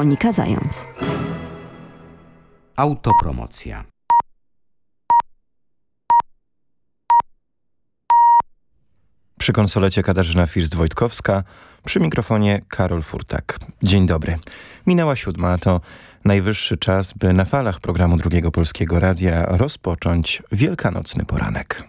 Monika Zając. Autopromocja. Przy konsolecie Katarzyna First-Wojtkowska, przy mikrofonie Karol Furtak. Dzień dobry. Minęła siódma, to najwyższy czas, by na falach programu Drugiego Polskiego Radia rozpocząć wielkanocny poranek.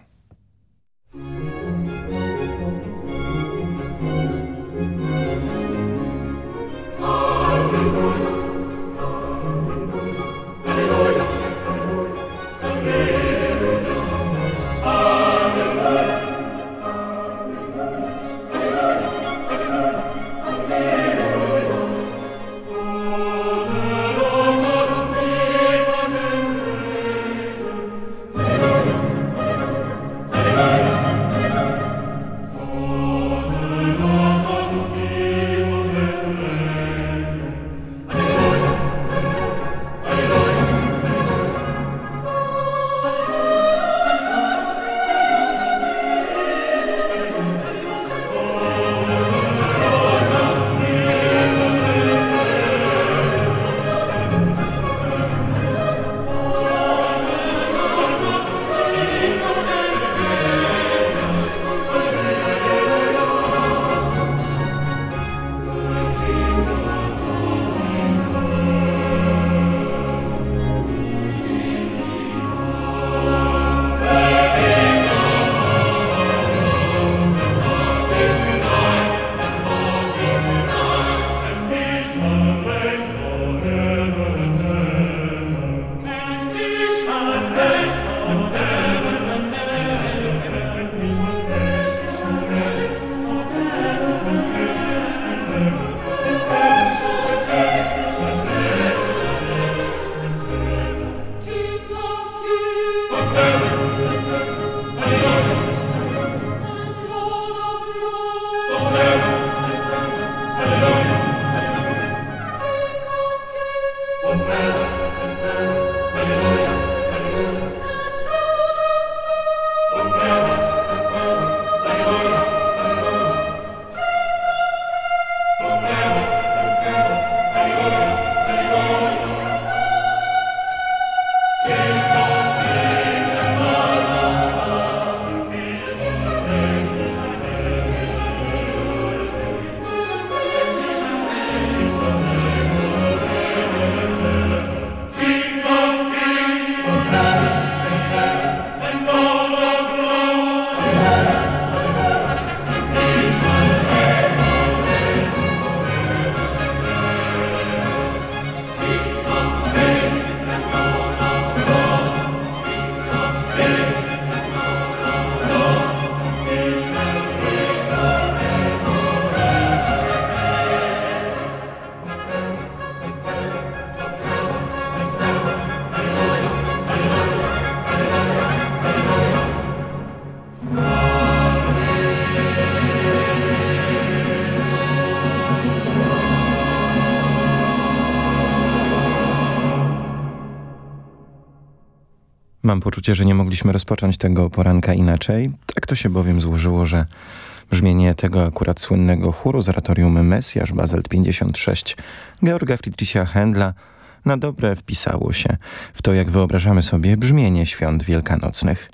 Mam poczucie, że nie mogliśmy rozpocząć tego poranka inaczej. Tak to się bowiem złożyło, że brzmienie tego akurat słynnego chóru z oratorium Mesjasz Bazelt 56 Georga Friedricha Händla na dobre wpisało się w to, jak wyobrażamy sobie brzmienie świąt wielkanocnych.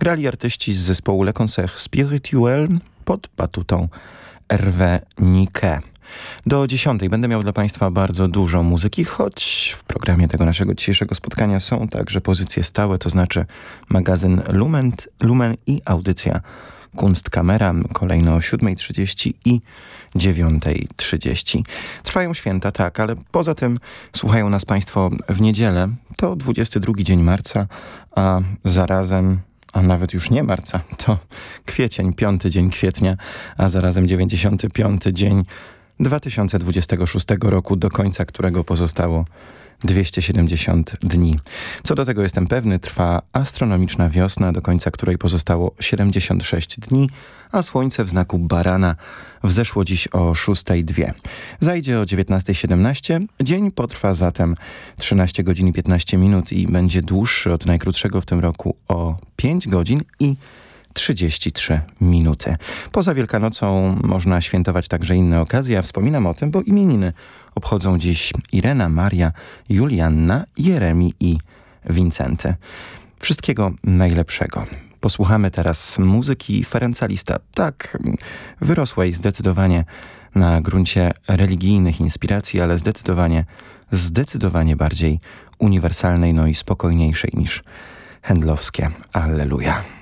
Grali artyści z zespołu Le Concert Spirituel pod batutą Hervé Niquet. Do dziesiątej będę miał dla Państwa bardzo dużo muzyki, choć w programie tego naszego dzisiejszego spotkania są także pozycje stałe, to znaczy magazyn Lumen, Lumen i audycja Kunstkamera, kolejno o 7.30 i 9.30. Trwają święta, tak, ale poza tym słuchają nas Państwo w niedzielę. To 22 dzień marca, a zarazem a nawet już nie marca, to kwiecień, piąty dzień kwietnia, a zarazem 95 dzień 2026 roku, do końca którego pozostało 270 dni. Co do tego jestem pewny, trwa astronomiczna wiosna, do końca której pozostało 76 dni, a słońce w znaku barana wzeszło dziś o 6.02. Zajdzie o 19.17, dzień potrwa zatem 13 godzin i 15 minut i będzie dłuższy od najkrótszego w tym roku o 5 godzin i 33 minuty. Poza Wielkanocą można świętować także inne okazje, a wspominam o tym, bo imieniny obchodzą dziś Irena, Maria, Julianna, Jeremi i Wincenty. Wszystkiego najlepszego. Posłuchamy teraz muzyki Ferencalista. Tak, wyrosłej zdecydowanie na gruncie religijnych inspiracji, ale zdecydowanie, zdecydowanie bardziej uniwersalnej, no i spokojniejszej niż Handlowskie. Alleluja.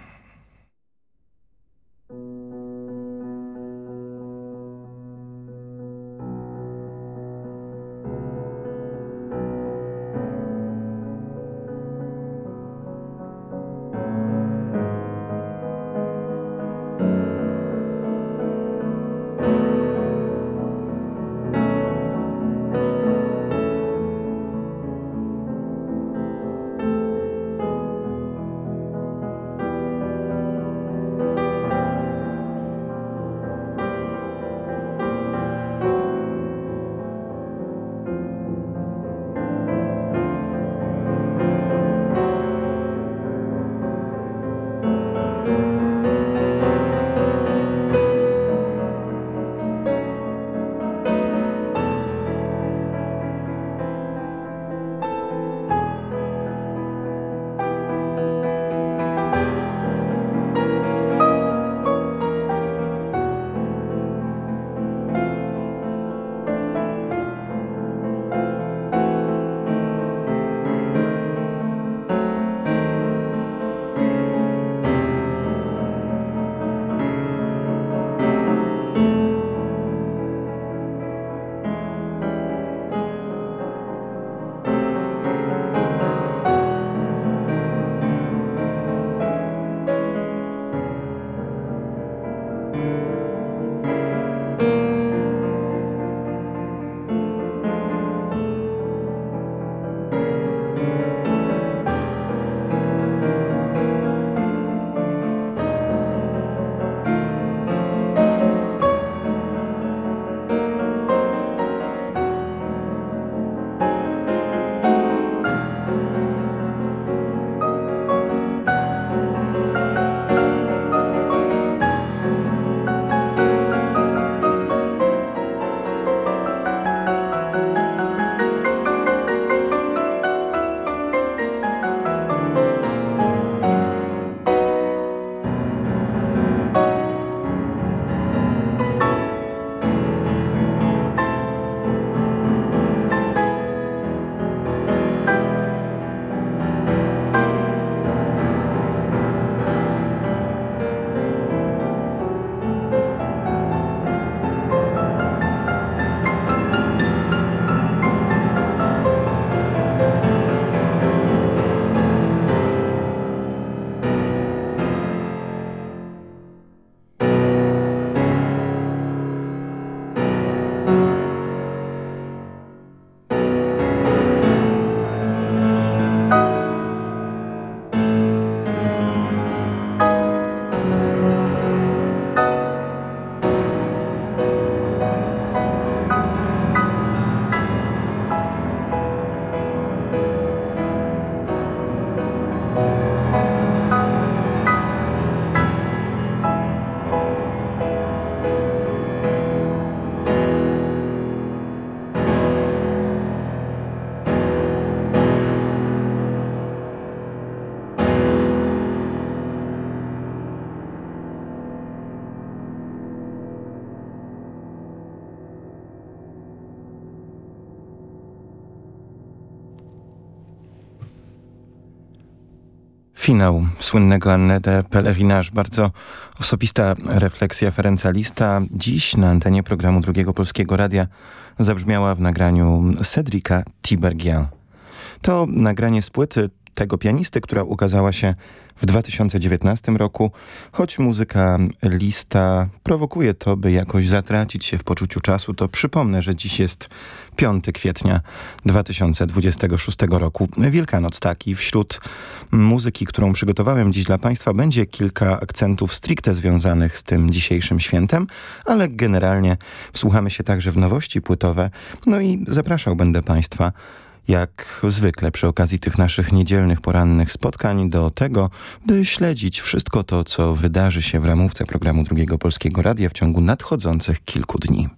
Finał słynnego Annette Pelerinage, bardzo osobista refleksja Ferencalista. Dziś na antenie programu Drugiego Polskiego Radia zabrzmiała w nagraniu Cedrica Tiberghien. To nagranie z płyty tego pianisty, która ukazała się w 2019 roku, choć muzyka lista prowokuje to, by jakoś zatracić się w poczuciu czasu, to przypomnę, że dziś jest 5 kwietnia 2026 roku. Wielkanoc taki. Wśród muzyki, którą przygotowałem dziś dla Państwa będzie kilka akcentów stricte związanych z tym dzisiejszym świętem, ale generalnie wsłuchamy się także w nowości płytowe. No i zapraszał będę Państwa jak zwykle przy okazji tych naszych niedzielnych porannych spotkań do tego, by śledzić wszystko to, co wydarzy się w ramówce programu Drugiego Polskiego Radia w ciągu nadchodzących kilku dni.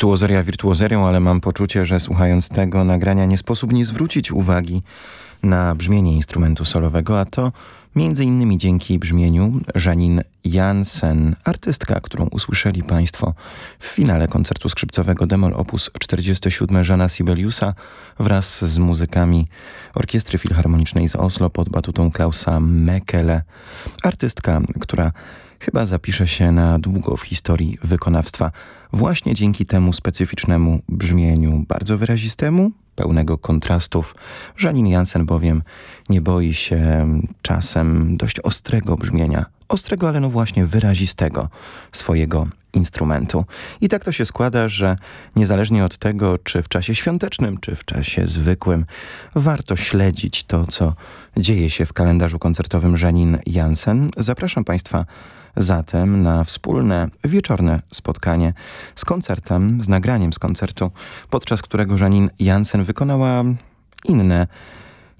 Wirtuozeria wirtuozerią, ale mam poczucie, że słuchając tego nagrania nie sposób nie zwrócić uwagi na brzmienie instrumentu solowego, a to między innymi dzięki brzmieniu Janine Jansen, artystka, którą usłyszeli Państwo w finale koncertu skrzypcowego Demol op. 47 Żana Sibeliusa wraz z muzykami Orkiestry Filharmonicznej z Oslo pod batutą Klausa Mekele. Artystka, która chyba zapisze się na długo w historii wykonawstwa właśnie dzięki temu specyficznemu brzmieniu, bardzo wyrazistemu, pełnego kontrastów. Żanin Jansen bowiem nie boi się czasem dość ostrego brzmienia, ostrego, ale no właśnie wyrazistego swojego instrumentu. I tak to się składa, że niezależnie od tego, czy w czasie świątecznym, czy w czasie zwykłym, warto śledzić to, co dzieje się w kalendarzu koncertowym Żanin Jansen. Zapraszam Państwa zatem na wspólne wieczorne spotkanie z koncertem, z nagraniem z koncertu, podczas którego Żanin Jansen wykonała inne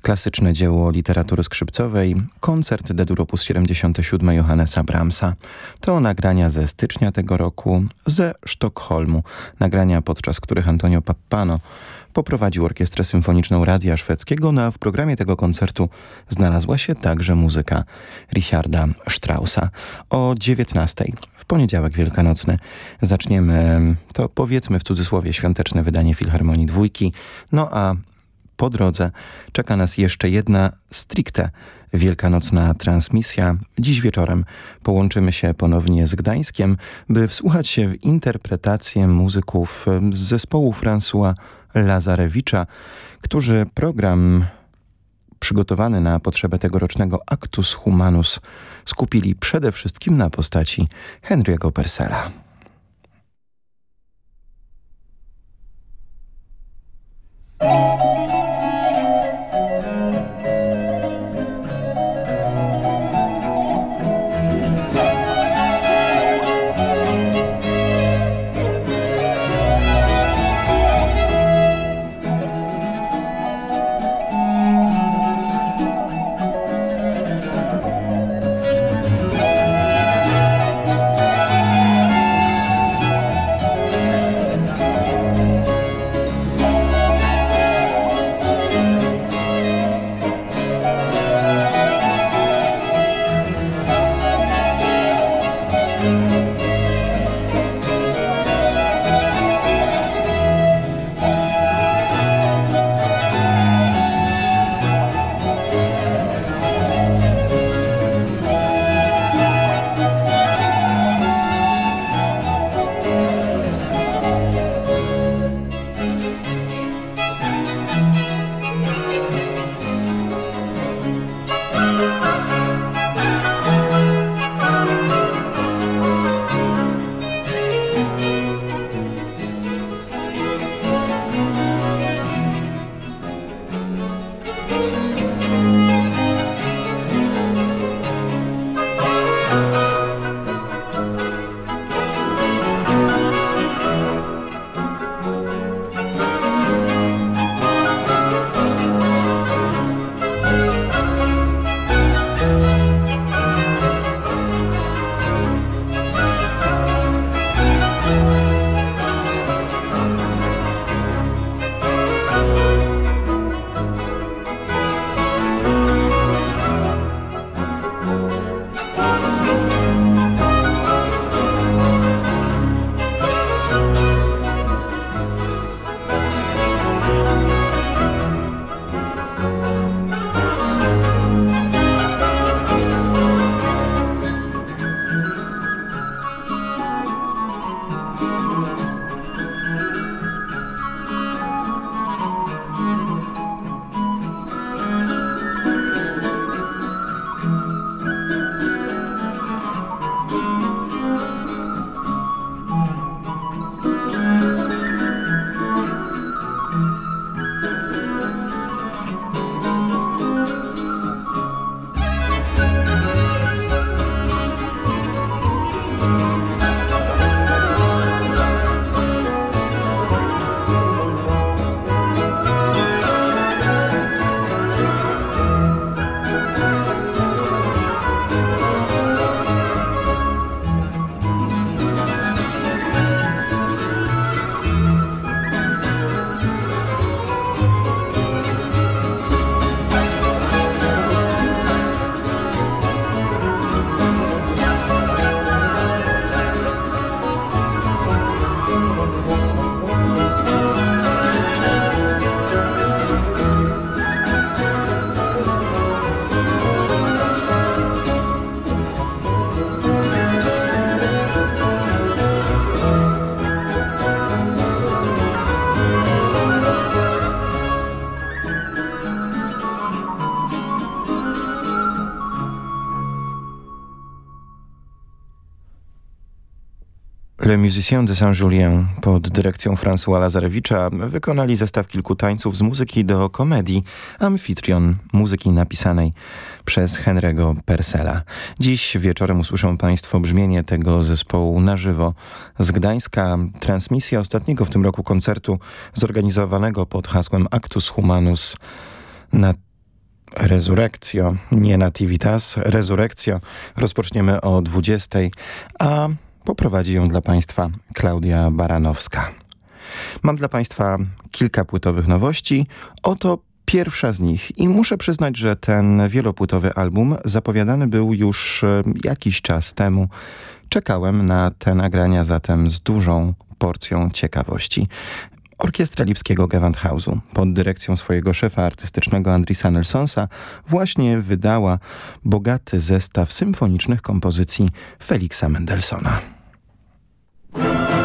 klasyczne dzieło literatury skrzypcowej, koncert D-dur op. 77 Johannesa Brahmsa. To nagrania ze stycznia tego roku ze Sztokholmu. Nagrania, podczas których Antonio Pappano poprowadził Orkiestrę Symfoniczną Radia Szwedzkiego, no a w programie tego koncertu znalazła się także muzyka Richarda Straussa. O 19 w poniedziałek wielkanocny zaczniemy to powiedzmy w cudzysłowie świąteczne wydanie Filharmonii Dwójki, no a po drodze czeka nas jeszcze jedna stricte wielkanocna transmisja. Dziś wieczorem połączymy się ponownie z Gdańskiem, by wsłuchać się w interpretację muzyków z zespołu François Lazarewicza, którzy program przygotowany na potrzeby tegorocznego Actus Humanus skupili przede wszystkim na postaci Henry'ego Persela. Le Musicien de Saint-Julien pod dyrekcją François Lazarewicza wykonali zestaw kilku tańców z muzyki do komedii Amphitryon, muzyki napisanej przez Henry'ego Persela. Dziś wieczorem usłyszą Państwo brzmienie tego zespołu na żywo z Gdańska. Transmisja ostatniego w tym roku koncertu zorganizowanego pod hasłem Actus Humanus na Resurrectio, nie Nativitas, Resurrectio. Rozpoczniemy o 20, a Poprowadzi ją dla Państwa Klaudia Baranowska. Mam dla Państwa kilka płytowych nowości. Oto pierwsza z nich i muszę przyznać, że ten wielopłytowy album zapowiadany był już e, jakiś czas temu. Czekałem na te nagrania zatem z dużą porcją ciekawości. Orkiestra Lipskiego Gewandhausu pod dyrekcją swojego szefa artystycznego Andrisa Nelsonsa właśnie wydała bogaty zestaw symfonicznych kompozycji Feliksa Mendelssohna. Thank you.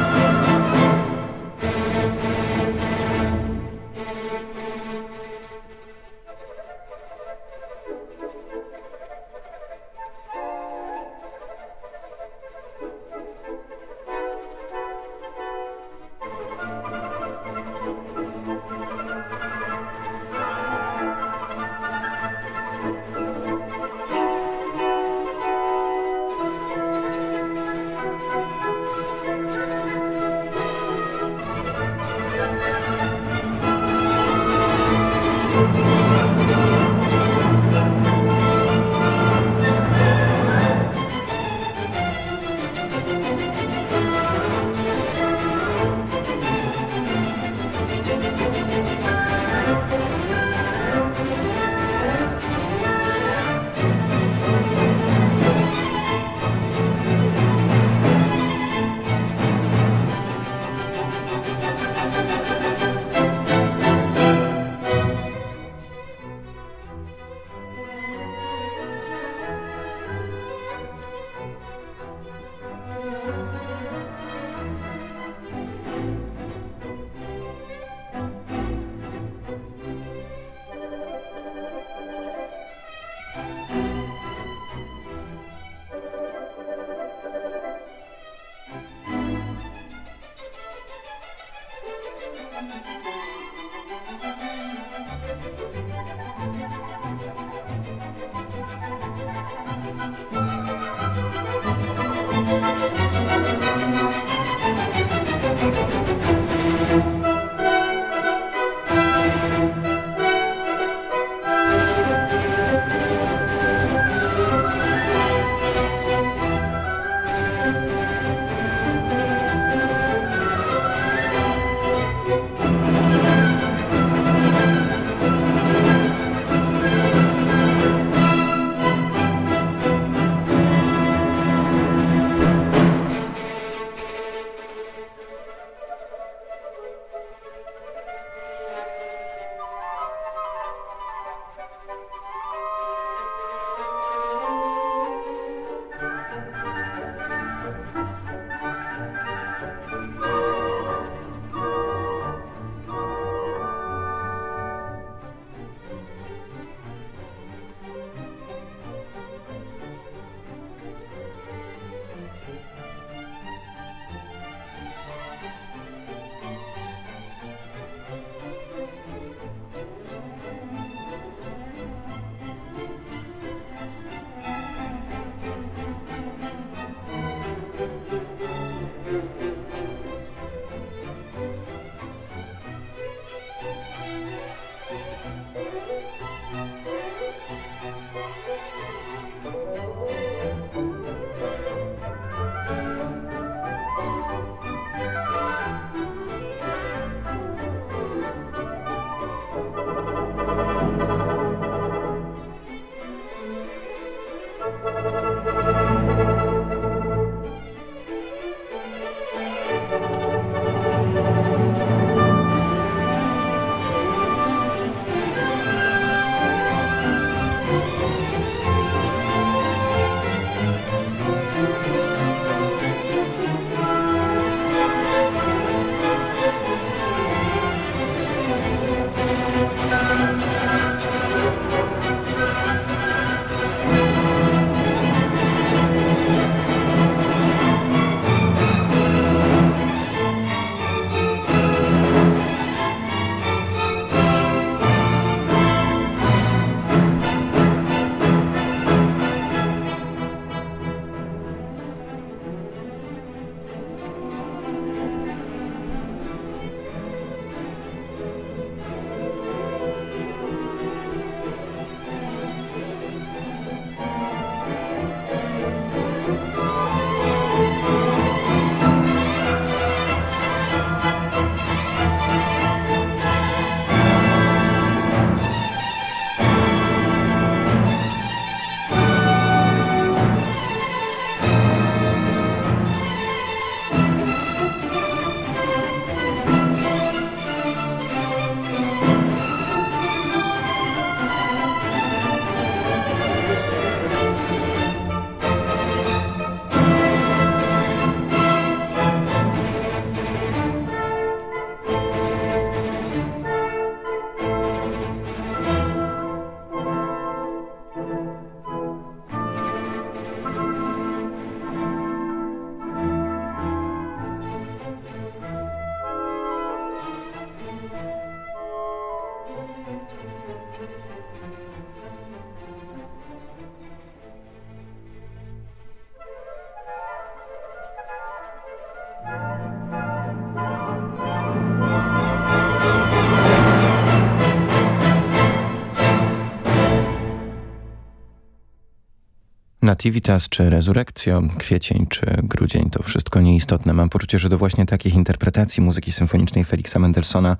Nativitas czy Resurrectio, kwiecień czy grudzień to wszystko nieistotne. Mam poczucie, że do właśnie takich interpretacji muzyki symfonicznej Felixa Mendelssohna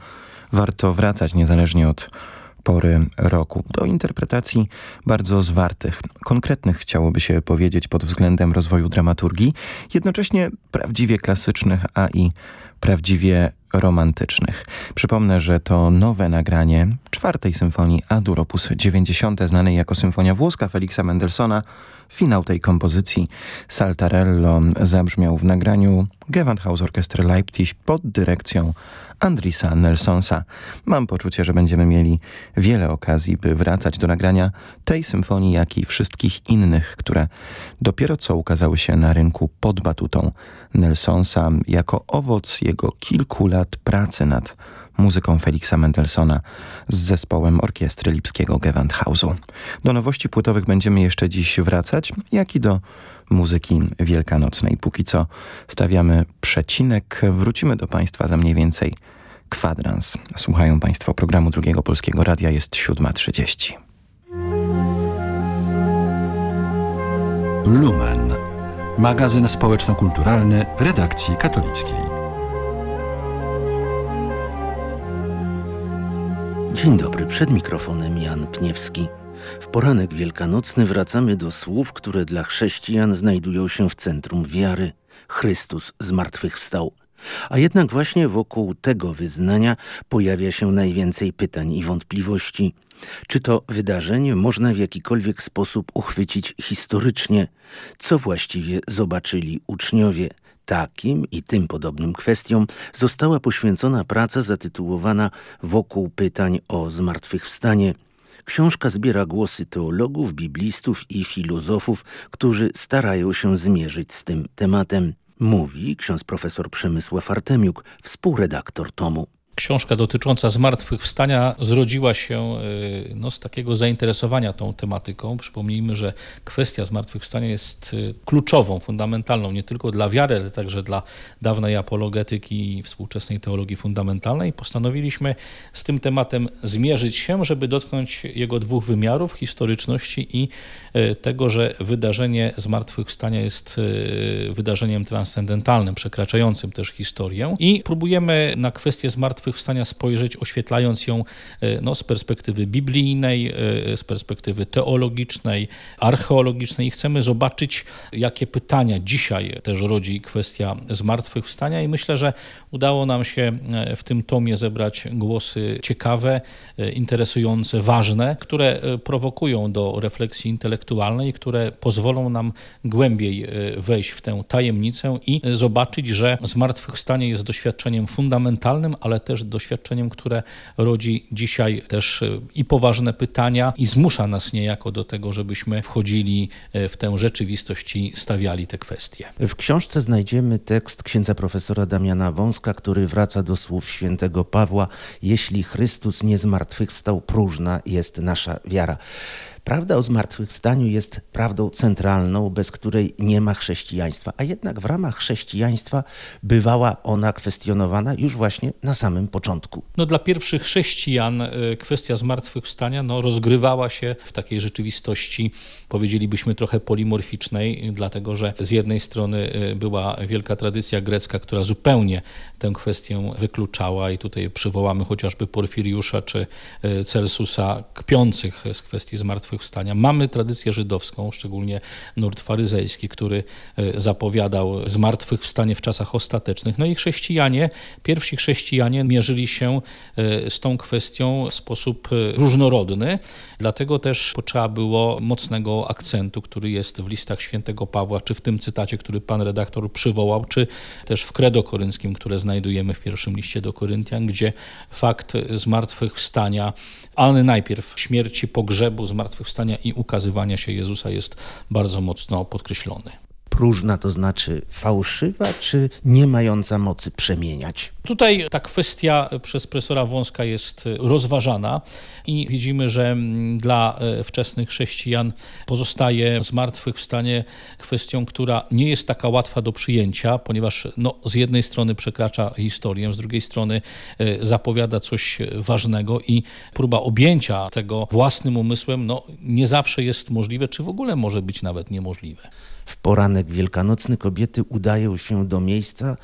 warto wracać niezależnie od pory roku. Do interpretacji bardzo zwartych, konkretnych chciałoby się powiedzieć pod względem rozwoju dramaturgii, jednocześnie prawdziwie klasycznych, a i prawdziwie romantycznych. Przypomnę, że to nowe nagranie czwartej symfonii Adur op. 90, znanej jako symfonia włoska Felixa Mendelssohna. Finał tej kompozycji Saltarello zabrzmiał w nagraniu Gewandhaus Orchestra Leipzig pod dyrekcją Andrisa Nelsonsa. Mam poczucie, że będziemy mieli wiele okazji, by wracać do nagrania tej symfonii, jak i wszystkich innych, które dopiero co ukazały się na rynku pod batutą Nelsonsa jako owoc jego kilku lat pracy nad muzyką Felixa Mendelssohna z zespołem orkiestry lipskiego Gewandhausu. Do nowości płytowych będziemy jeszcze dziś wracać, jak i do muzyki wielkanocnej. Póki co stawiamy przecinek. Wrócimy do Państwa za mniej więcej kwadrans. Słuchają Państwo programu Drugiego Polskiego Radia. Jest 7.30. Lumen. Magazyn społeczno-kulturalny redakcji katolickiej. Dzień dobry, przed mikrofonem Jan Pniewski. W poranek wielkanocny wracamy do słów, które dla chrześcijan znajdują się w centrum wiary. Chrystus zmartwychwstał. A jednak właśnie wokół tego wyznania pojawia się najwięcej pytań i wątpliwości. Czy to wydarzenie można w jakikolwiek sposób uchwycić historycznie? Co właściwie zobaczyli uczniowie? Takim i tym podobnym kwestiom została poświęcona praca zatytułowana Wokół pytań o zmartwychwstanie. Książka zbiera głosy teologów, biblistów i filozofów, którzy starają się zmierzyć z tym tematem. Mówi ksiądz profesor Przemysław Artemiuk, współredaktor tomu. Książka dotycząca zmartwychwstania zrodziła się y, no, z takiego zainteresowania tą tematyką. Przypomnijmy, że kwestia zmartwychwstania jest y, kluczową, fundamentalną nie tylko dla wiary, ale także dla dawnej apologetyki i współczesnej teologii fundamentalnej. Postanowiliśmy z tym tematem zmierzyć się, żeby dotknąć jego dwóch wymiarów, historyczności i y, tego, że wydarzenie zmartwychwstania jest wydarzeniem transcendentalnym, przekraczającym też historię. I próbujemy na kwestię zmartwychwstania zmartwychwstania spojrzeć, oświetlając ją e, no, z perspektywy biblijnej, e, z perspektywy teologicznej, archeologicznej. Chcemy zobaczyć, jakie pytania dzisiaj też rodzi kwestia zmartwychwstania i myślę, że udało nam się e, w tym tomie zebrać głosy ciekawe, interesujące, ważne, które prowokują do refleksji intelektualnej, które pozwolą nam głębiej wejść w tę tajemnicę i zobaczyć, że zmartwychwstanie jest doświadczeniem fundamentalnym, ale też też doświadczeniem, które rodzi dzisiaj też e, i poważne pytania i zmusza nas niejako do tego, żebyśmy wchodzili e, w tę rzeczywistość i stawiali te kwestie. W książce znajdziemy tekst księdza profesora Damiana Wąska, który wraca do słów świętego Pawła: Jeśli Chrystus nie zmartwychwstał, próżna jest nasza wiara. Prawda o zmartwychwstaniu jest prawdą centralną, bez której nie ma chrześcijaństwa, a jednak w ramach chrześcijaństwa bywała ona kwestionowana już właśnie na samym początku. No, dla pierwszych chrześcijan e, kwestia zmartwychwstania no, rozgrywała się w takiej rzeczywistości, powiedzielibyśmy trochę polimorficznej, dlatego że z jednej strony e, była wielka tradycja grecka, która zupełnie tę kwestię wykluczała i tutaj przywołamy chociażby Porfiriusza czy e, Celsusa kpiących z kwestii zmartwychwstania zmartwychwstania. Mamy tradycję żydowską, szczególnie nurt faryzejski, który e, zapowiadał zmartwychwstanie w czasach ostatecznych. No i chrześcijanie, pierwsi chrześcijanie mierzyli się e, z tą kwestią w sposób e, różnorodny, dlatego też potrzeba było mocnego akcentu, który jest w listach świętego Pawła, czy w tym cytacie, który pan redaktor przywołał, czy też w kredo korynckim, które znajdujemy w pierwszym liście do Koryntian, gdzie fakt zmartwychwstania, ale najpierw śmierci, pogrzebu, zmartwychwstania i ukazywania się Jezusa jest bardzo mocno podkreślony. Próżna, to znaczy fałszywa, czy nie mająca mocy przemieniać? Tutaj ta kwestia przez profesora Wąska jest rozważana i widzimy, że mm, dla e, wczesnych chrześcijan pozostaje zmartwychwstanie kwestią, która nie jest taka łatwa do przyjęcia, ponieważ no, z jednej strony przekracza historię, z drugiej strony e, zapowiada coś ważnego i próba objęcia tego własnym umysłem no, nie zawsze jest możliwe, czy w ogóle może być nawet niemożliwe. W poranek wielkanocny kobiety udają się do miejsca,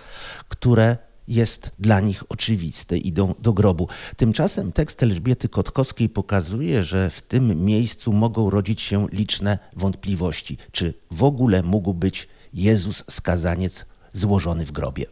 które jest dla nich oczywiste, idą do grobu. Tymczasem tekst Elżbiety Kotkowskiej pokazuje, że w tym miejscu mogą rodzić się liczne wątpliwości, czy w ogóle mógł być Jezus skazaniec złożony w grobie.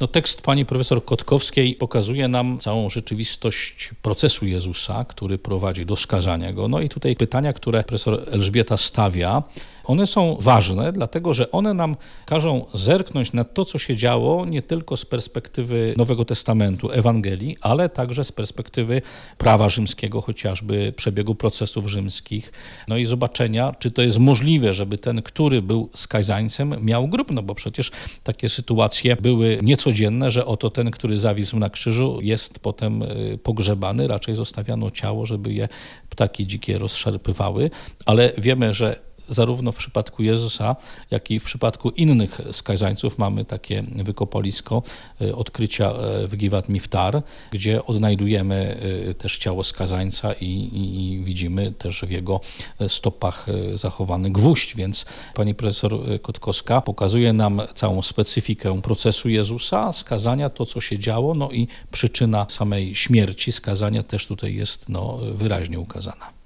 No, tekst pani profesor Kotkowskiej pokazuje nam całą rzeczywistość procesu Jezusa, który prowadzi do skazania go. No i tutaj pytania, które profesor Elżbieta stawia, one są ważne, dlatego że one nam każą zerknąć na to, co się działo nie tylko z perspektywy Nowego Testamentu, Ewangelii, ale także z perspektywy prawa rzymskiego, chociażby przebiegu procesów rzymskich, no i zobaczenia, czy to jest możliwe, żeby ten, który był skazańcem, miał grób, no bo przecież takie sytuacje były niecodzienne, że oto ten, który zawisł na krzyżu, jest potem y, pogrzebany, raczej zostawiano ciało, żeby je ptaki dzikie rozszarpywały, ale wiemy, że zarówno w przypadku Jezusa, jak i w przypadku innych skazańców. Mamy takie wykopalisko e, odkrycia e, w Givat Miftar, gdzie odnajdujemy e, też ciało skazańca i, i, i widzimy też w jego stopach zachowany gwóźdź, więc pani profesor Kotkowska pokazuje nam całą specyfikę procesu Jezusa, skazania, to co się działo, no i przyczyna samej śmierci, skazania też tutaj jest no, wyraźnie ukazana.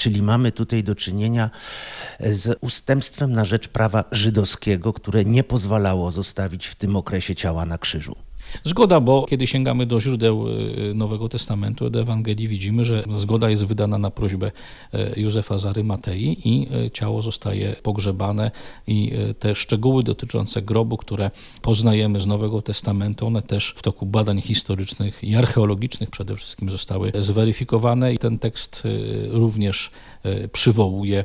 Czyli mamy tutaj do czynienia z ustępstwem na rzecz prawa żydowskiego, które nie pozwalało zostawić w tym okresie ciała na krzyżu. Zgoda, bo kiedy sięgamy do źródeł y, Nowego Testamentu, do Ewangelii, widzimy, że zgoda jest wydana na prośbę y, Józefa Zary Matei i y, ciało zostaje pogrzebane i te szczegóły dotyczące grobu, które poznajemy z Nowego Testamentu, one też w toku badań historycznych i archeologicznych przede wszystkim zostały zweryfikowane i ten tekst również przywołuje.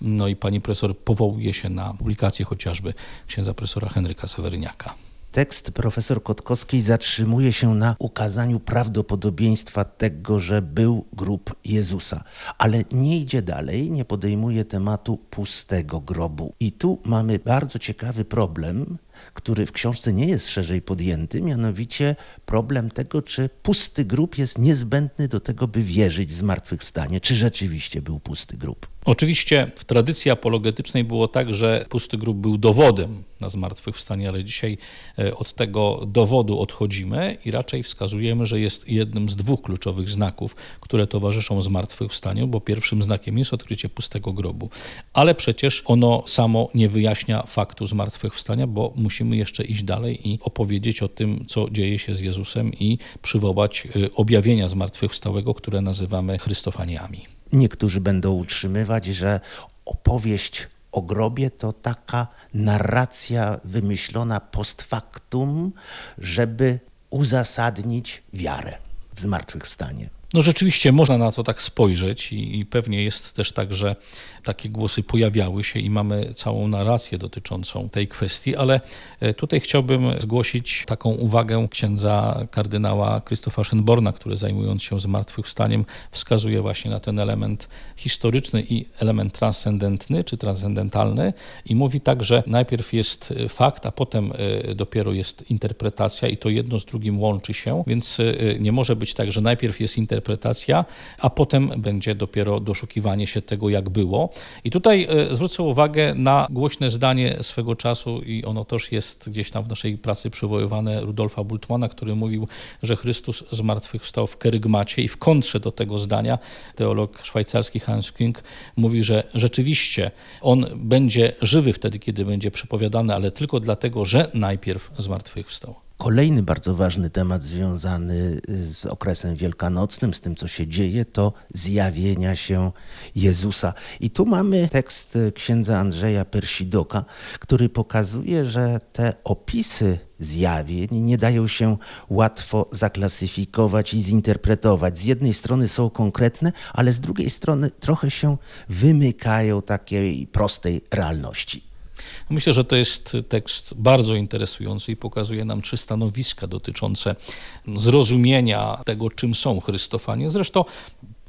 No i pani profesor powołuje się na publikację chociażby księdza profesora Henryka Seweryniaka tekst profesor Kotkowskiej zatrzymuje się na ukazaniu prawdopodobieństwa tego, że był grób Jezusa, ale nie idzie dalej, nie podejmuje tematu pustego grobu. I tu mamy bardzo ciekawy problem, który w książce nie jest szerzej podjęty, mianowicie problem tego, czy pusty grób jest niezbędny do tego, by wierzyć w zmartwychwstanie, czy rzeczywiście był pusty grób. Oczywiście w tradycji apologetycznej było tak, że pusty grób był dowodem na zmartwychwstanie, ale dzisiaj e, od tego dowodu odchodzimy i raczej wskazujemy, że jest jednym z dwóch kluczowych znaków, które towarzyszą zmartwychwstaniu, bo pierwszym znakiem jest odkrycie pustego grobu. Ale przecież ono samo nie wyjaśnia faktu zmartwychwstania, bo musimy jeszcze iść dalej i opowiedzieć o tym, co dzieje się z Jezusem i przywołać e, objawienia zmartwychwstałego, które nazywamy Chrystofaniami. Niektórzy będą utrzymywać, że opowieść o grobie to taka narracja wymyślona post factum, żeby uzasadnić wiarę w zmartwychwstanie. No rzeczywiście można na to tak spojrzeć i, i, pewnie jest też tak, że takie głosy pojawiały się i mamy całą narrację dotyczącą tej kwestii, ale e, tutaj chciałbym zgłosić taką uwagę księdza kardynała Krzysztofa Schönborna, który zajmując się zmartwychwstaniem wskazuje właśnie na ten element historyczny i element transcendentny czy transcendentalny i mówi tak, że najpierw jest e, fakt, a potem e, dopiero jest interpretacja i to jedno z drugim łączy się, więc nie może być tak, że najpierw jest interpretacja, interpretacja, a potem będzie dopiero doszukiwanie się tego, jak było. I tutaj e, zwrócę uwagę na głośne zdanie swego czasu, i ono też jest gdzieś tam w naszej pracy przywoływane, Rudolfa Bultmana, który mówił, że Chrystus zmartwychwstał w kerygmacie i w kontrze do tego zdania teolog szwajcarski Hans Küng mówi, że rzeczywiście on będzie żywy wtedy, kiedy będzie przypowiadany, ale tylko dlatego, że najpierw zmartwychwstał. Kolejny bardzo ważny temat związany z okresem wielkanocnym, z tym, co się dzieje, to zjawienia się Jezusa. I tu mamy tekst księdza Andrzeja Persidoka, który pokazuje, że te opisy zjawień nie dają się łatwo zaklasyfikować i zinterpretować. Z jednej strony są konkretne, ale z drugiej strony trochę się wymykają takiej prostej realności. Myślę, że to jest tekst bardzo interesujący i pokazuje nam trzy stanowiska dotyczące zrozumienia tego, czym są Chrystofanie. Zresztą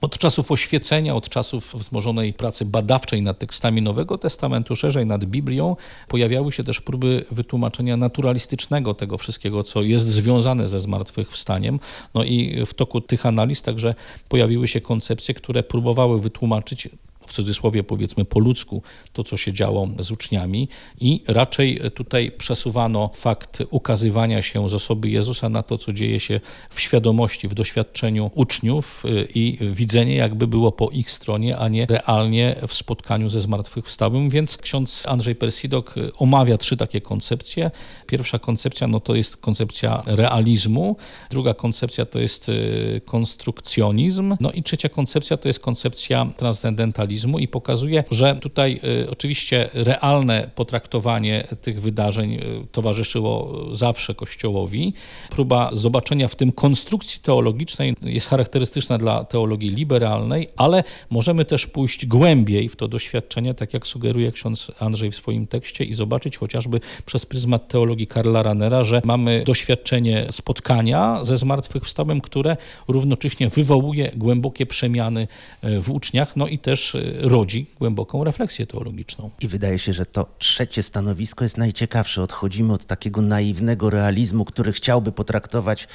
od czasów oświecenia, od czasów wzmożonej pracy badawczej nad tekstami Nowego Testamentu, szerzej nad Biblią, pojawiały się też próby wytłumaczenia naturalistycznego tego wszystkiego, co jest związane ze zmartwychwstaniem. No i w toku tych analiz także pojawiły się koncepcje, które próbowały wytłumaczyć w cudzysłowie powiedzmy po ludzku, to co się działo z uczniami i raczej tutaj przesuwano fakt ukazywania się z osoby Jezusa na to, co dzieje się w świadomości, w doświadczeniu uczniów y, i widzenie jakby było po ich stronie, a nie realnie w spotkaniu ze zmartwychwstałym. Więc ksiądz Andrzej Persidok y, omawia trzy takie koncepcje. Pierwsza koncepcja no to jest koncepcja realizmu, druga koncepcja to jest y, konstrukcjonizm, no i trzecia koncepcja to jest koncepcja transcendentalizmu i pokazuje, że tutaj y, oczywiście realne potraktowanie tych wydarzeń y, towarzyszyło zawsze Kościołowi. Próba zobaczenia w tym konstrukcji teologicznej jest charakterystyczna dla teologii liberalnej, ale możemy też pójść głębiej w to doświadczenie, tak jak sugeruje ksiądz Andrzej w swoim tekście i zobaczyć chociażby przez pryzmat teologii Karla Ranera, że mamy doświadczenie spotkania ze zmartwychwstałem, które równocześnie wywołuje głębokie przemiany y, w uczniach, no i też rodzi głęboką refleksję teologiczną. I wydaje się, że to trzecie stanowisko jest najciekawsze. Odchodzimy od takiego naiwnego realizmu, który chciałby potraktować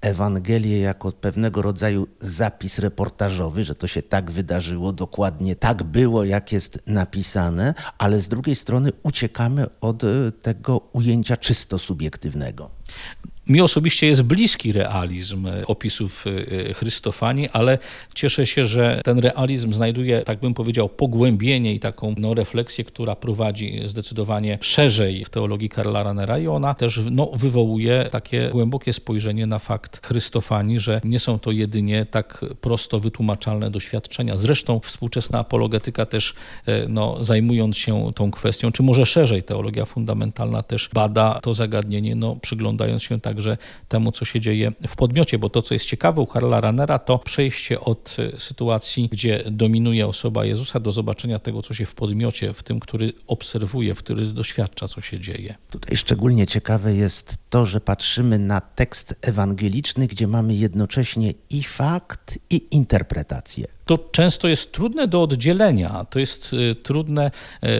Ewangelię jako pewnego rodzaju zapis reportażowy, że to się tak wydarzyło, dokładnie tak było, jak jest napisane, ale z drugiej strony uciekamy od tego ujęcia czysto subiektywnego. Mi osobiście jest bliski realizm opisów y, Chrystofanii, ale cieszę się, że ten realizm znajduje, tak bym powiedział, pogłębienie i taką no, refleksję, która prowadzi zdecydowanie szerzej w teologii Karla Ranera i ona też no, wywołuje takie głębokie spojrzenie na fakt Chrystofanii, że nie są to jedynie tak prosto wytłumaczalne doświadczenia. Zresztą współczesna apologetyka też e, no, zajmując się tą kwestią, czy może szerzej teologia fundamentalna też bada to zagadnienie, no, przyglądając się tak także temu, co się dzieje w podmiocie, bo to, co jest ciekawe u Karla Ranera, to przejście od e, sytuacji, gdzie dominuje osoba Jezusa, do zobaczenia tego, co się w podmiocie, w tym, który obserwuje, w który doświadcza, co się dzieje. Tutaj szczególnie ciekawe jest to, że patrzymy na tekst ewangeliczny, gdzie mamy jednocześnie i fakt, i interpretację to często jest trudne do oddzielenia, to jest y, trudne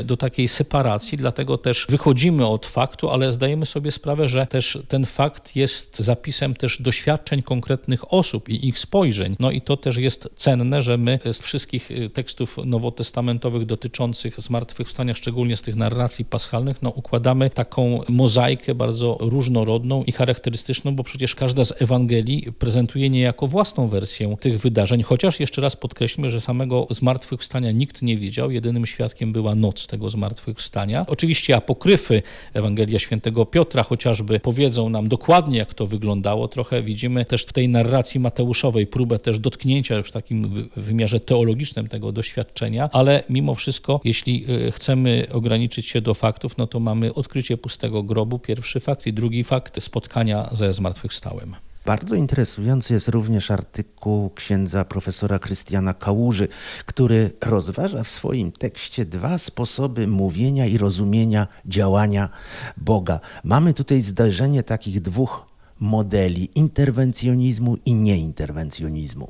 y, do takiej separacji, dlatego też wychodzimy od faktu, ale zdajemy sobie sprawę, że też ten fakt jest zapisem też doświadczeń konkretnych osób i ich spojrzeń. No i to też jest cenne, że my z wszystkich y, tekstów nowotestamentowych dotyczących zmartwychwstania, szczególnie z tych narracji paschalnych, no układamy taką mozaikę bardzo różnorodną i charakterystyczną, bo przecież każda z Ewangelii prezentuje niejako własną wersję tych wydarzeń, chociaż jeszcze raz podkreślam, podkreślmy, że samego zmartwychwstania nikt nie widział. Jedynym świadkiem była noc tego zmartwychwstania. Oczywiście apokryfy Ewangelia Świętego Piotra chociażby powiedzą nam dokładnie, jak to wyglądało. Trochę widzimy też w tej narracji Mateuszowej próbę też dotknięcia już w takim wymiarze teologicznym tego doświadczenia, ale mimo wszystko, jeśli y, chcemy ograniczyć się do faktów, no to mamy odkrycie pustego grobu, pierwszy fakt i drugi fakt spotkania ze zmartwychwstałym. Bardzo interesujący jest również artykuł księdza profesora Krystiana Kałuży, który rozważa w swoim tekście dwa sposoby mówienia i rozumienia działania Boga. Mamy tutaj zdarzenie takich dwóch modeli interwencjonizmu i nieinterwencjonizmu.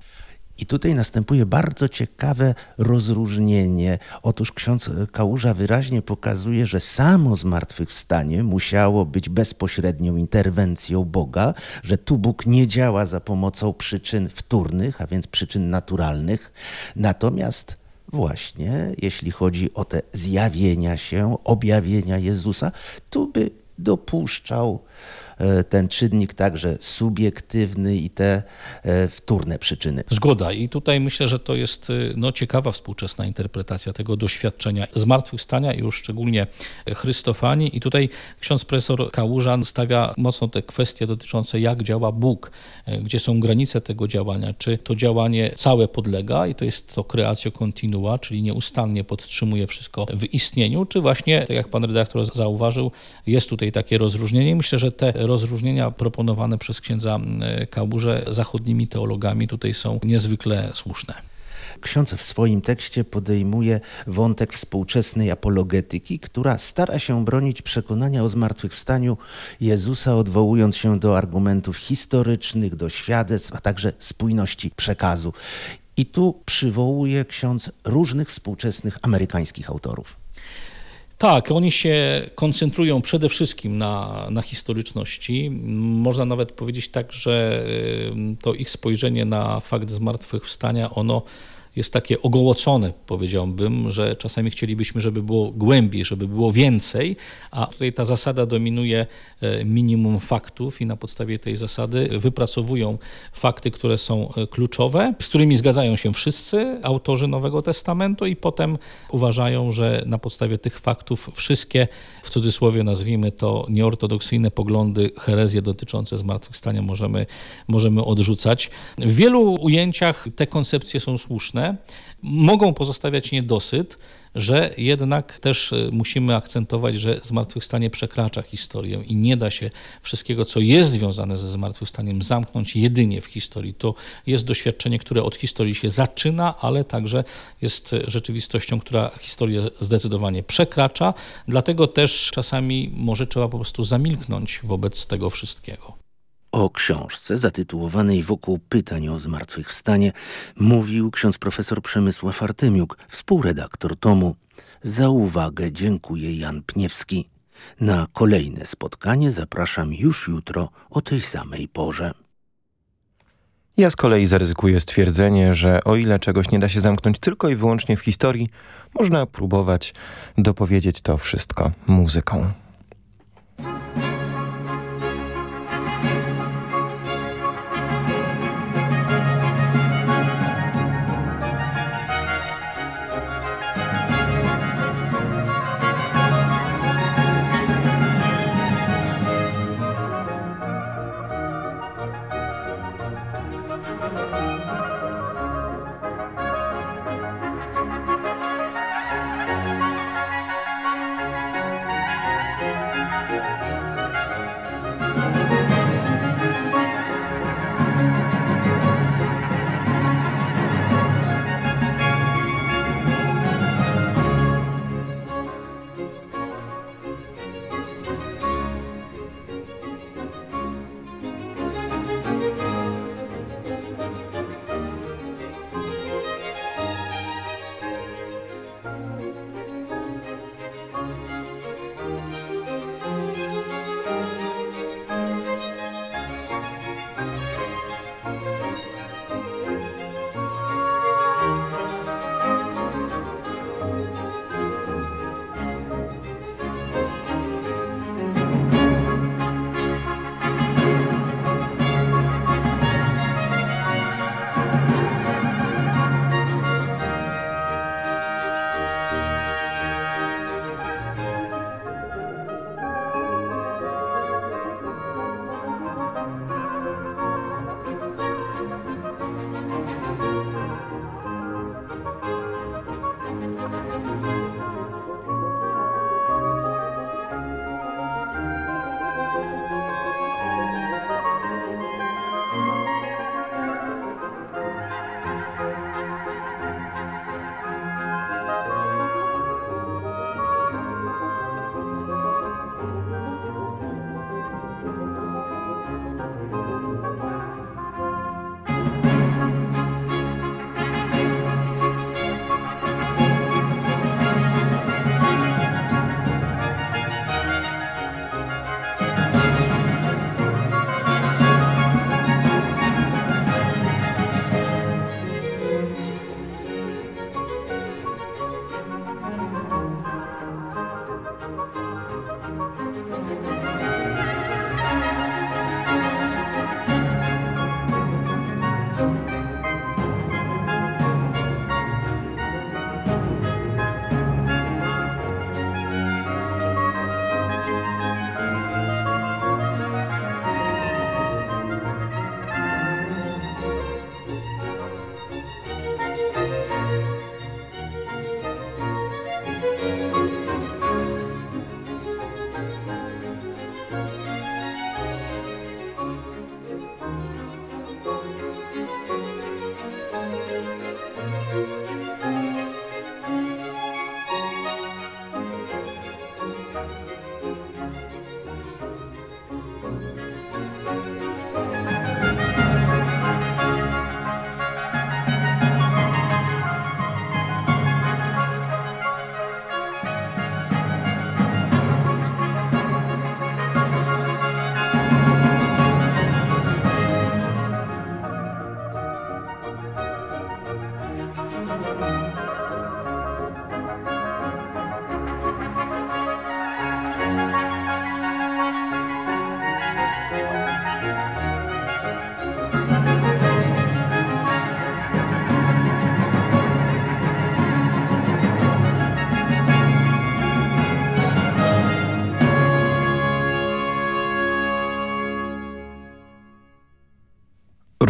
I tutaj następuje bardzo ciekawe rozróżnienie. Otóż ksiądz Kałuża wyraźnie pokazuje, że samo zmartwychwstanie musiało być bezpośrednią interwencją Boga, że tu Bóg nie działa za pomocą przyczyn wtórnych, a więc przyczyn naturalnych. Natomiast właśnie jeśli chodzi o te zjawienia się, objawienia Jezusa, tu by dopuszczał E, ten czynnik także subiektywny i te e, wtórne przyczyny. Zgoda i tutaj myślę, że to jest e, no, ciekawa współczesna interpretacja tego doświadczenia zmartwychwstania i już szczególnie Chrystofanii i tutaj ksiądz profesor Kałużan stawia mocno te kwestie dotyczące jak działa Bóg, gdzie są granice tego działania, czy to działanie całe podlega i to jest to creatio continua, czyli nieustannie podtrzymuje wszystko w istnieniu, czy właśnie, tak jak pan redaktor zauważył, jest tutaj takie rozróżnienie. Myślę, że te rozróżnienia proponowane przez księdza Kałużę zachodnimi teologami tutaj są niezwykle słuszne. Ksiądz w swoim tekście podejmuje wątek współczesnej apologetyki, która stara się bronić przekonania o zmartwychwstaniu Jezusa, odwołując się do argumentów historycznych, do świadectw, a także spójności przekazu. I tu przywołuje ksiądz różnych współczesnych amerykańskich autorów. Tak, oni się koncentrują przede wszystkim na, na historyczności. Można nawet powiedzieć tak, że y, to ich spojrzenie na fakt zmartwychwstania, ono jest takie ogołocone, powiedziałbym, że czasami chcielibyśmy, żeby było głębiej, żeby było więcej, a tutaj ta zasada dominuje e, minimum faktów i na podstawie tej zasady wypracowują fakty, które są e, kluczowe, z którymi zgadzają się wszyscy autorzy Nowego Testamentu i potem uważają, że na podstawie tych faktów wszystkie, w cudzysłowie nazwijmy to, nieortodoksyjne poglądy, herezje dotyczące zmartwychwstania możemy, możemy odrzucać. W wielu ujęciach te koncepcje są słuszne, mogą pozostawiać niedosyt, że jednak też e, musimy akcentować, że zmartwychwstanie przekracza historię i nie da się wszystkiego, co jest związane ze zmartwychwstaniem, zamknąć jedynie w historii. To jest doświadczenie, które od historii się zaczyna, ale także jest rzeczywistością, która historię zdecydowanie przekracza. Dlatego też czasami może trzeba po prostu zamilknąć wobec tego wszystkiego. O książce zatytułowanej Wokół pytań o zmartwychwstanie mówił ksiądz profesor Przemysław Artemiuk, współredaktor tomu. Za uwagę dziękuję Jan Pniewski. Na kolejne spotkanie zapraszam już jutro o tej samej porze. Ja z kolei zaryzykuję stwierdzenie, że o ile czegoś nie da się zamknąć tylko i wyłącznie w historii, można próbować dopowiedzieć to wszystko muzyką.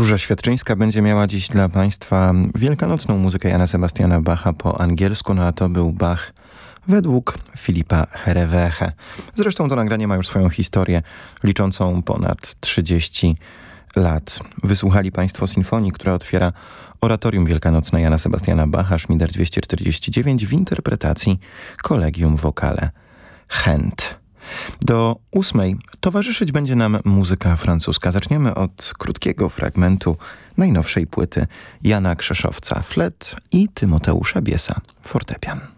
Róża Świadczyńska będzie miała dziś dla Państwa wielkanocną muzykę Jana Sebastiana Bacha po angielsku, no a to był Bach według Filipa Hereweche. Zresztą to nagranie ma już swoją historię, liczącą ponad 30 lat. Wysłuchali Państwo sinfonii, która otwiera oratorium wielkanocne Jana Sebastiana Bacha, Schmider 249 w interpretacji Collegium Vocale Chęt. Do ósmej towarzyszyć będzie nam muzyka francuska. Zaczniemy od krótkiego fragmentu najnowszej płyty Jana Krzeszowca, flet i Tymoteusza Biesa, fortepian.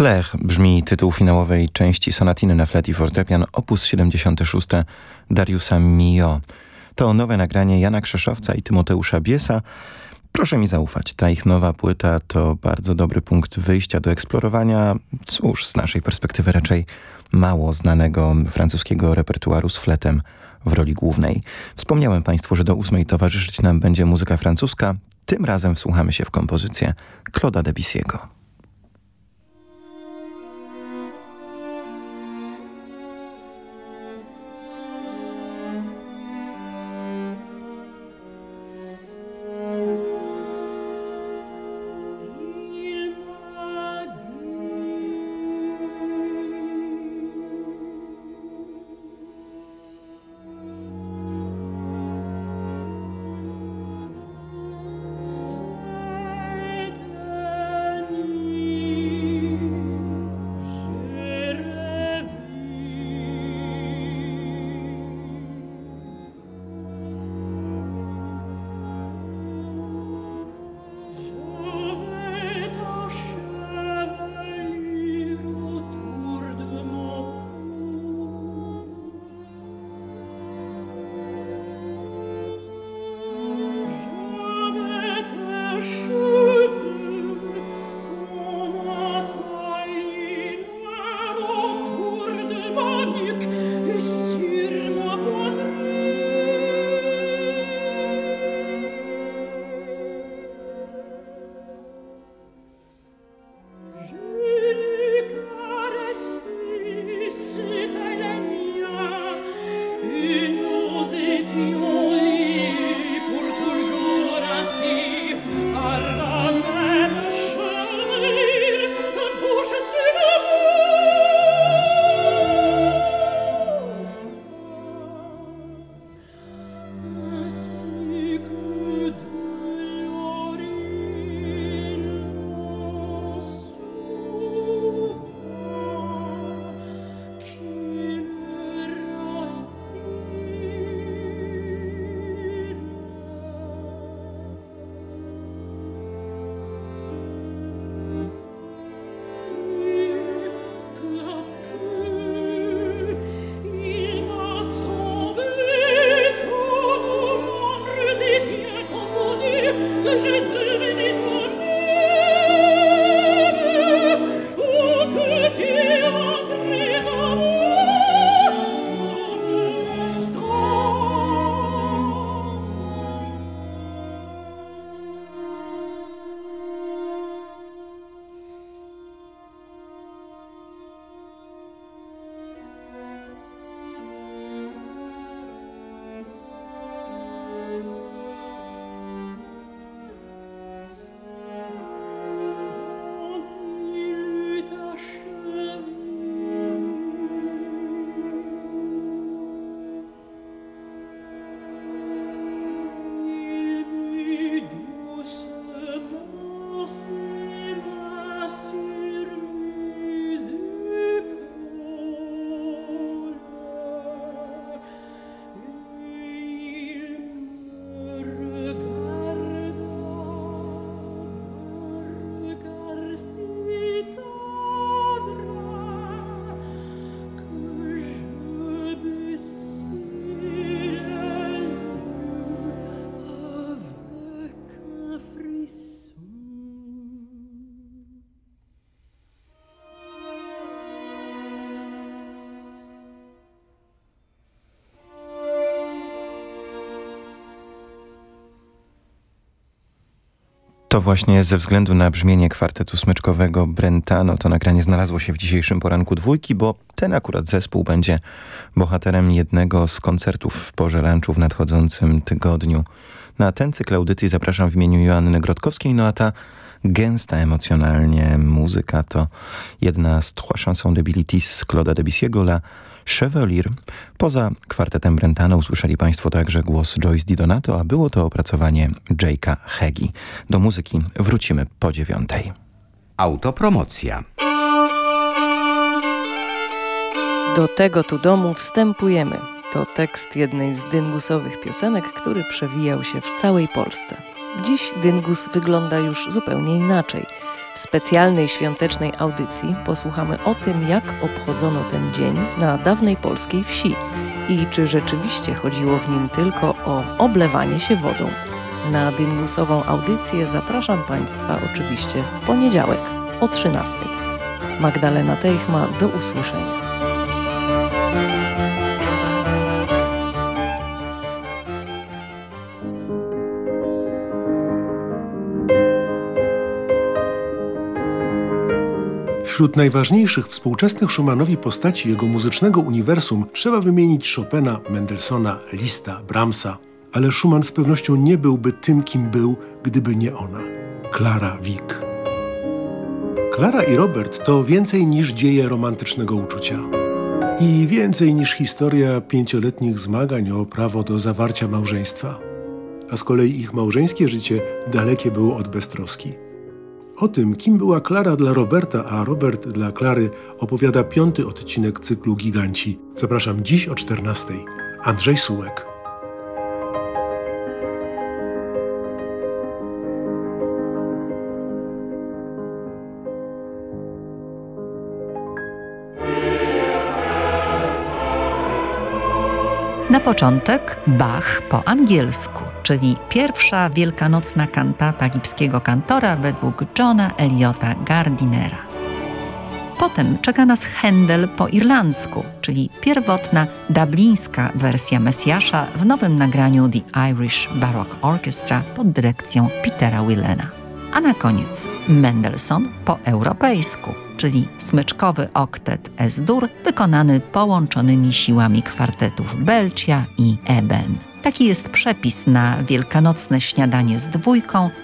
Claire brzmi tytuł finałowej części sonatiny na flet i fortepian op. 76 Dariusa Mio. To nowe nagranie Jana Krzeszowca i Tymoteusza Biesa. Proszę mi zaufać, ta ich nowa płyta to bardzo dobry punkt wyjścia do eksplorowania, cóż, z naszej perspektywy raczej mało znanego francuskiego repertuaru z fletem w roli głównej. Wspomniałem Państwu, że do ósmej towarzyszyć nam będzie muzyka francuska. Tym razem wsłuchamy się w kompozycję Claude'a Debussy'ego. To właśnie ze względu na brzmienie kwartetu smyczkowego Brentano to nagranie znalazło się w dzisiejszym poranku dwójki, bo ten akurat zespół będzie bohaterem jednego z koncertów w porze lunchu w nadchodzącym tygodniu. Na ten cykl audycji zapraszam w imieniu Joanny Grodkowskiej, no a ta gęsta emocjonalnie muzyka to jedna z trois chansons de Bilitis Claude'a Debussy'ego La Chevalier. Poza kwartetem Brentano usłyszeli Państwo także głos Joyce Di Donato, a było to opracowanie Jake'a Hegi. Do muzyki wrócimy po dziewiątej. Autopromocja. Do tego tu domu wstępujemy. To tekst jednej z dyngusowych piosenek, który przewijał się w całej Polsce. Dziś dyngus wygląda już zupełnie inaczej. W specjalnej świątecznej audycji posłuchamy o tym, jak obchodzono ten dzień na dawnej polskiej wsi i czy rzeczywiście chodziło w nim tylko o oblewanie się wodą. Na dyngusową audycję zapraszam Państwa oczywiście w poniedziałek o 13. Magdalena Teichma, do usłyszenia. Wśród najważniejszych współczesnych Schumannowi postaci jego muzycznego uniwersum trzeba wymienić Chopina, Mendelssohna, Lista, Brahmsa. Ale Schumann z pewnością nie byłby tym, kim był, gdyby nie ona. Klara Wieck. Klara i Robert to więcej niż dzieje romantycznego uczucia. I więcej niż historia pięcioletnich zmagań o prawo do zawarcia małżeństwa. A z kolei ich małżeńskie życie dalekie było od beztroski. O tym, kim była Klara dla Roberta, a Robert dla Klary, opowiada piąty odcinek cyklu Giganci. Zapraszam dziś o 14. Andrzej Sułek. Na początek Bach po angielsku, czyli pierwsza wielkanocna kantata lipskiego kantora według Johna Eliota Gardinera. Potem czeka nas Händel po irlandzku, czyli pierwotna dublińska wersja Mesjasza w nowym nagraniu The Irish Baroque Orchestra pod dyrekcją Petera Willena. A na koniec Mendelssohn po europejsku, czyli smyczkowy oktet S-dur wykonany połączonymi siłami kwartetów Belcia i Eben. Taki jest przepis na wielkanocne śniadanie z dwójką